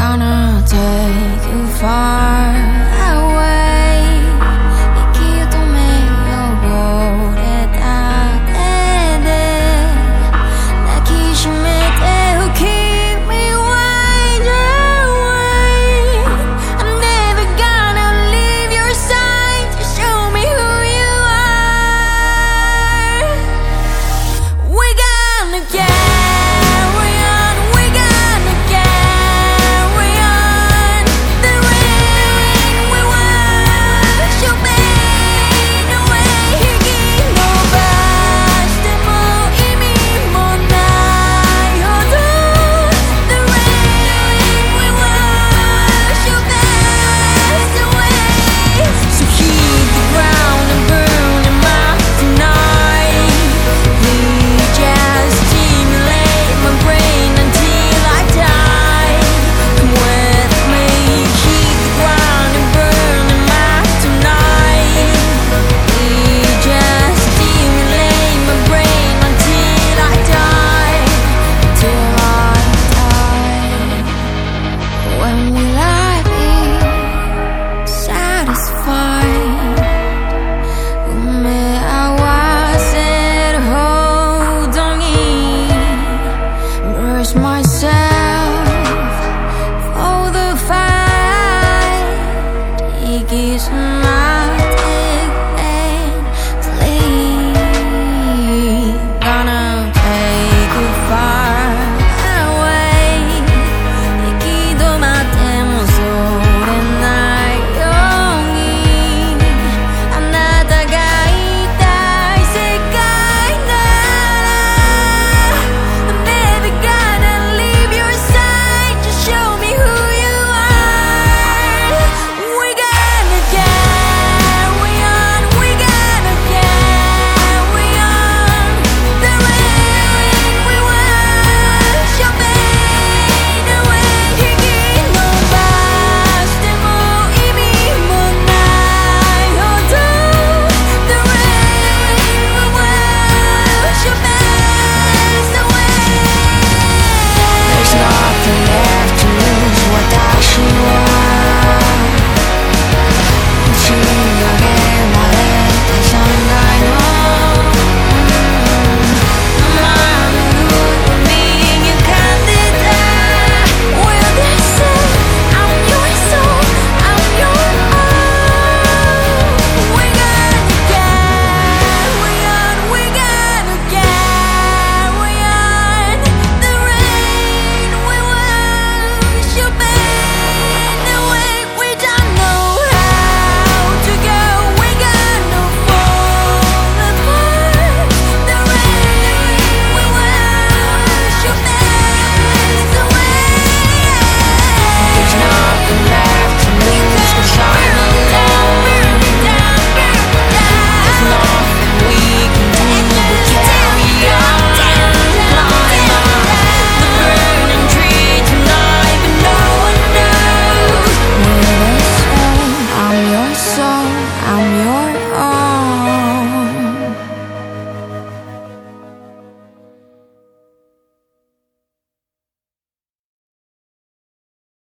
gonna take you far mais